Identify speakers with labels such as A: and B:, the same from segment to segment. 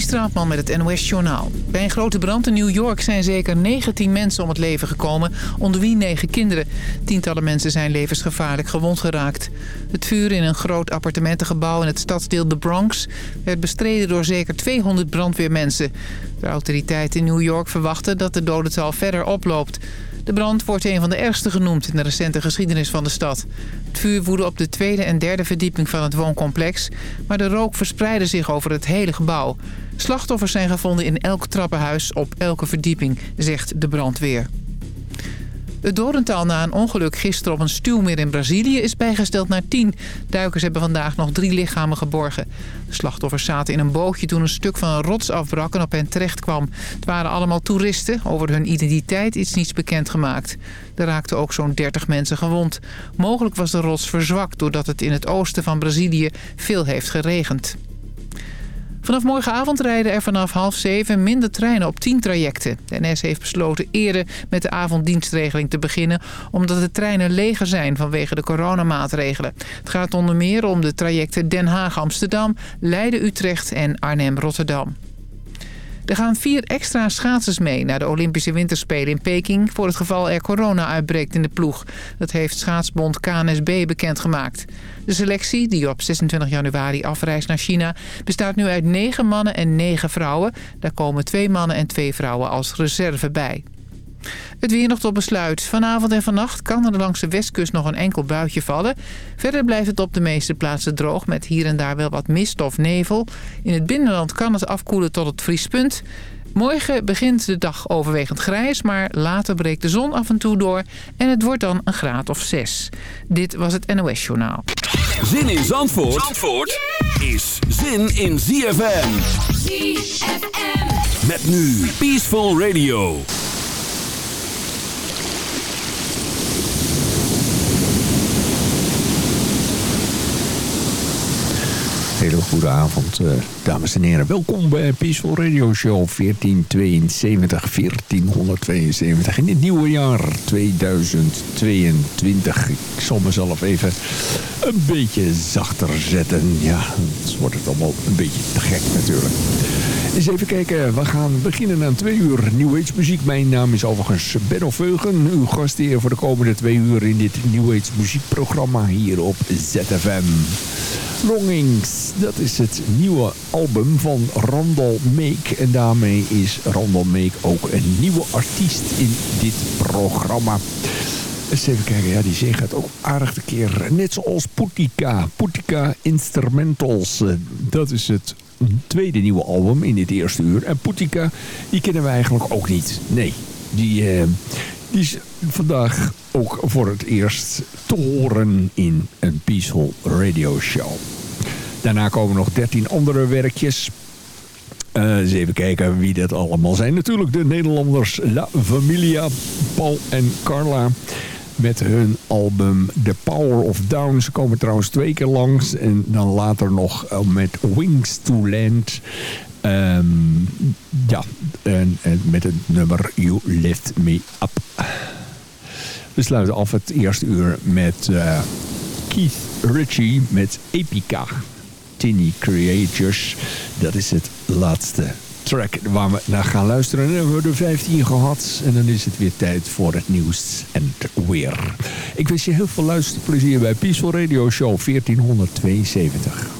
A: Straatman met het NOS Journaal. Bij een grote brand in New York zijn zeker 19 mensen om het leven gekomen, onder wie 9 kinderen. Tientallen mensen zijn levensgevaarlijk gewond geraakt. Het vuur in een groot appartementengebouw in het stadsdeel The Bronx werd bestreden door zeker 200 brandweermensen. De autoriteiten in New York verwachten dat de dodental verder oploopt. De brand wordt een van de ergste genoemd in de recente geschiedenis van de stad. Het vuur woedde op de tweede en derde verdieping van het wooncomplex... maar de rook verspreidde zich over het hele gebouw. Slachtoffers zijn gevonden in elk trappenhuis op elke verdieping, zegt de brandweer. Het dodental na een ongeluk gisteren op een stuwmeer in Brazilië is bijgesteld naar 10. Duikers hebben vandaag nog drie lichamen geborgen. De slachtoffers zaten in een bootje toen een stuk van een rots afbrak en op hen terecht kwam. Het waren allemaal toeristen. Over hun identiteit is niets bekendgemaakt. Er raakten ook zo'n 30 mensen gewond. Mogelijk was de rots verzwakt doordat het in het oosten van Brazilië veel heeft geregend. Vanaf morgenavond rijden er vanaf half zeven minder treinen op 10 trajecten. De NS heeft besloten eerder met de avonddienstregeling te beginnen... omdat de treinen leger zijn vanwege de coronamaatregelen. Het gaat onder meer om de trajecten Den Haag-Amsterdam, Leiden-Utrecht en Arnhem-Rotterdam. Er gaan vier extra schaatsers mee naar de Olympische Winterspelen in Peking... voor het geval er corona uitbreekt in de ploeg. Dat heeft schaatsbond KNSB bekendgemaakt. De selectie, die op 26 januari afreist naar China... bestaat nu uit negen mannen en negen vrouwen. Daar komen twee mannen en twee vrouwen als reserve bij. Het weer nog tot besluit. Vanavond en vannacht kan er langs de westkust nog een enkel buitje vallen. Verder blijft het op de meeste plaatsen droog met hier en daar wel wat mist of nevel. In het binnenland kan het afkoelen tot het vriespunt. Morgen begint de dag overwegend grijs, maar later breekt de zon af en toe door... en het wordt dan een graad of zes. Dit was het NOS Journaal.
B: Zin in Zandvoort, Zandvoort is zin in ZFM.
C: ZFM.
B: Met nu Peaceful Radio.
D: Hele goede avond, uh, dames en heren. Welkom bij Peaceful Radio Show 1472, 1472 in het nieuwe jaar 2022. Ik zal mezelf even een beetje zachter zetten. Ja, dan wordt het allemaal een beetje te gek natuurlijk. Eens even kijken, we gaan beginnen aan twee uur New Age muziek. Mijn naam is overigens Benno Veugen, uw gastheer voor de komende twee uur in dit New Age muziekprogramma hier op ZFM. Longings, dat is het nieuwe album van Randall Meek. En daarmee is Randall Meek ook een nieuwe artiest in dit programma. Eens even kijken, ja, die zee gaat ook aardig de keer. Net zoals Putika, Putika Instrumentals. Dat is het tweede nieuwe album in dit eerste uur. En Putika, die kennen we eigenlijk ook niet. Nee, die, uh, die is vandaag ook voor het eerst te horen in een Peaceful Radio Show. Daarna komen nog 13 andere werkjes. Uh, eens even kijken wie dat allemaal zijn. Natuurlijk de Nederlanders La Familia, Paul en Carla. Met hun album The Power of Down. Ze komen trouwens twee keer langs. En dan later nog met Wings to Land. Um, ja, en, en met het nummer You Lift Me Up. We sluiten af het eerste uur met uh, Keith Ritchie met Epica. Tiny Creators. Dat is het laatste track waar we naar gaan luisteren. En dan hebben we er 15 gehad. En dan is het weer tijd voor het nieuws en weer. Ik wens je heel veel luisterplezier bij Peaceful Radio Show 1472.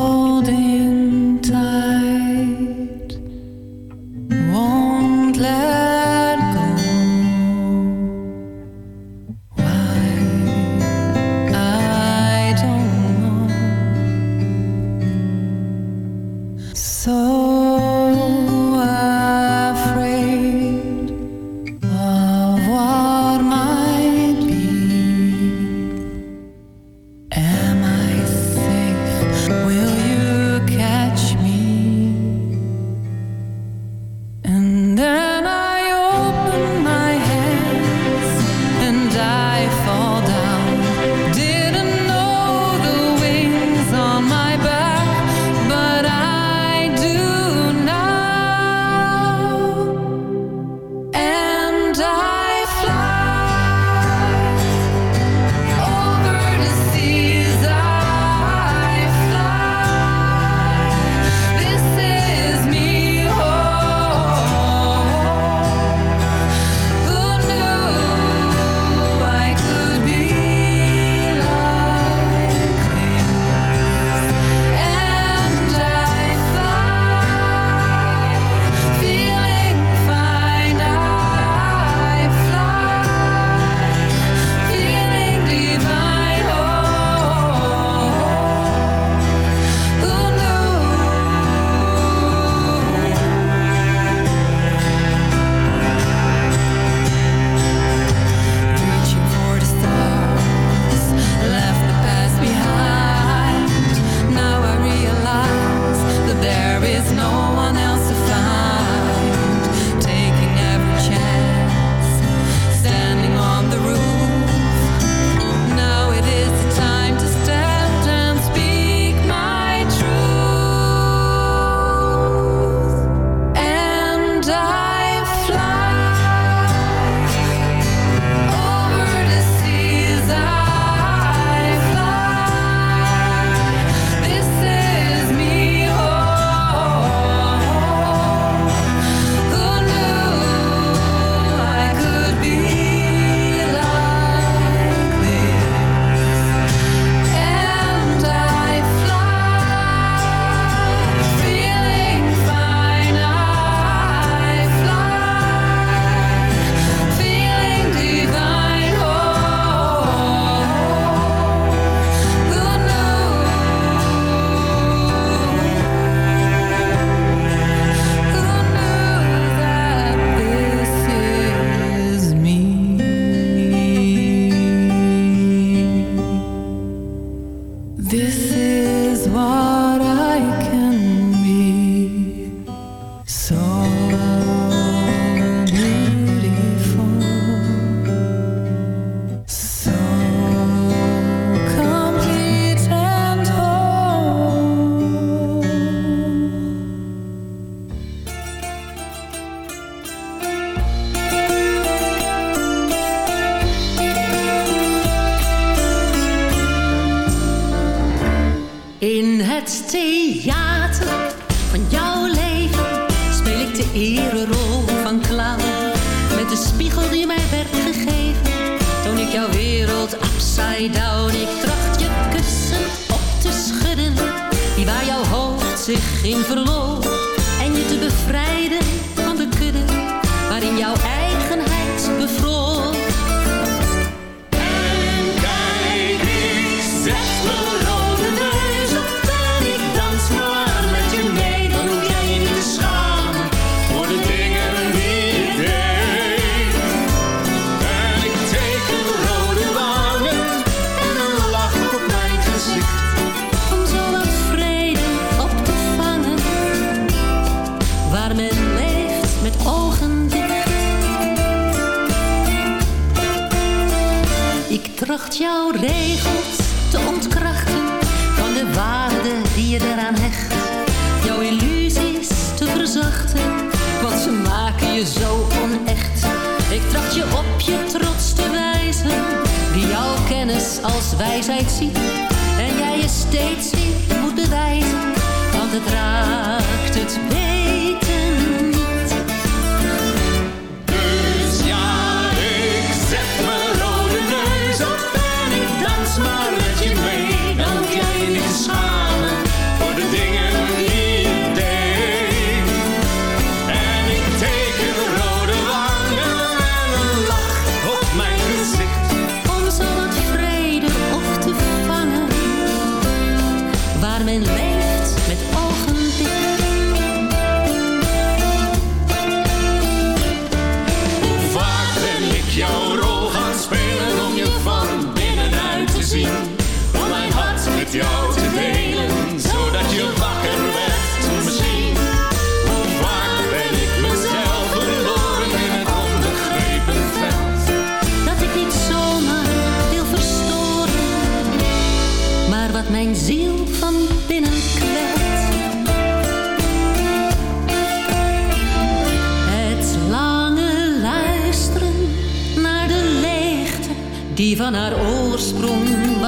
E: zij het.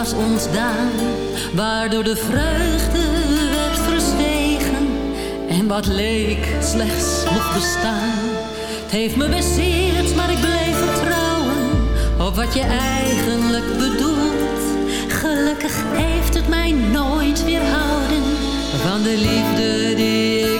F: was ons waardoor de vreugde werd verstegen. En wat leek slechts mocht bestaan. Het heeft me bezeerd, maar ik bleef vertrouwen op wat je eigenlijk bedoelt. Gelukkig heeft het mij nooit weerhouden van de liefde die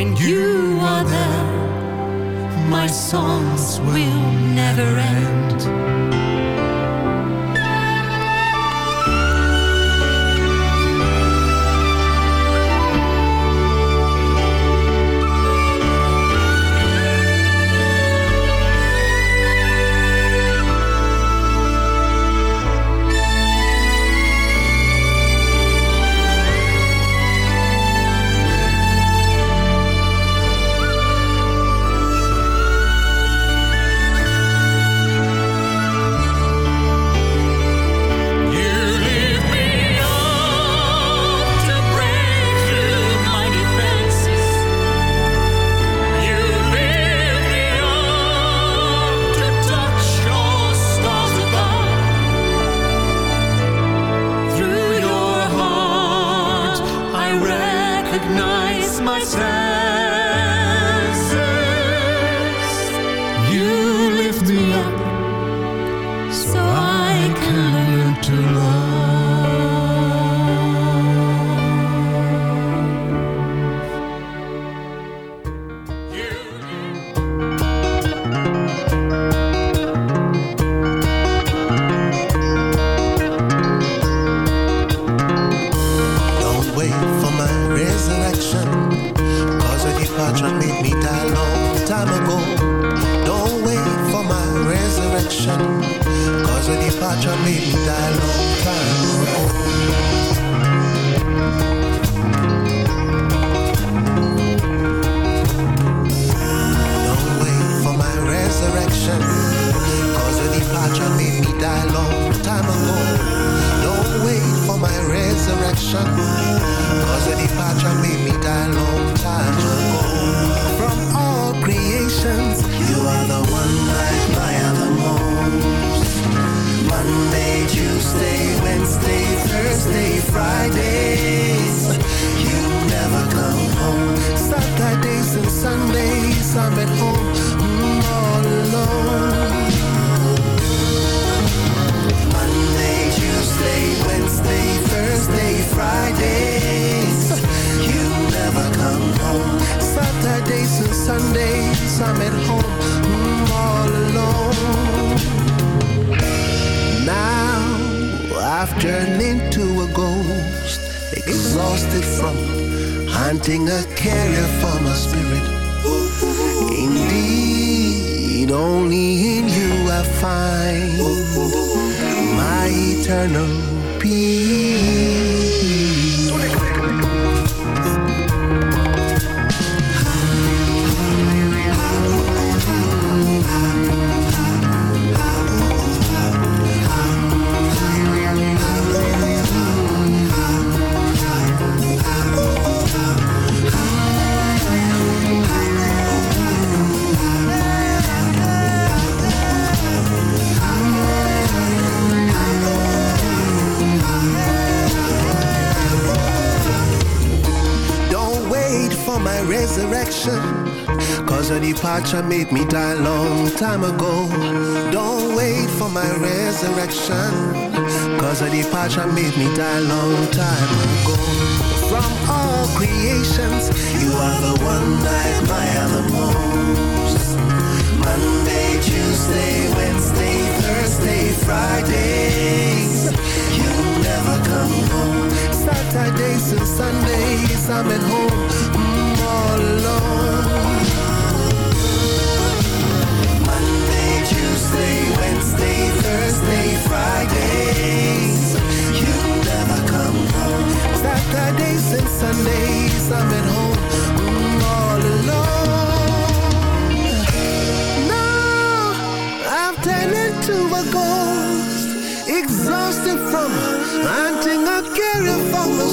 F: When you are there, my songs will never end.
G: die long time ago. Don't wait for my the departure made me die long time ago. From all creations, you are the one I admire the most. Monday, Tuesday, Wednesday, Thursday, Fridays. You never come home. Saturdays and Sundays, I'm at home, all alone. Saturdays and Sundays I'm at home mm, all alone. Now I've turned into a ghost Exhausted from hunting a carrier for my spirit. Indeed, only in you I find My eternal peace. resurrection. Cause a departure made me die long time ago. Don't wait for my resurrection. Cause a departure made me die long time ago. From all creations, you are the one I admire the most. Monday, Tuesday, Wednesday, Thursday, Fridays. You never come home. Saturdays and Sundays, I'm at home Wednesday, Thursday, Fridays. You never come home. Saturdays and Sundays, I'm at home, mm, all alone. Now I've turned into a ghost, exhausted from hunting a caring for my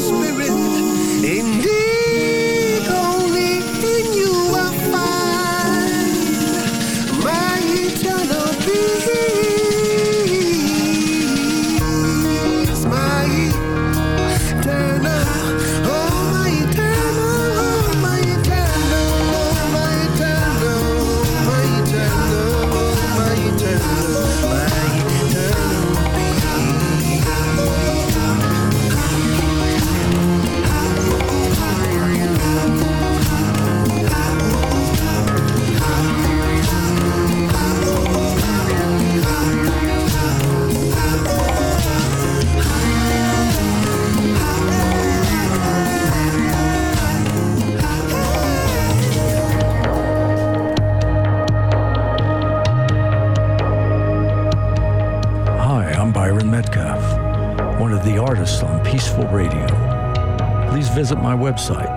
H: Peaceful Radio. Please visit my website,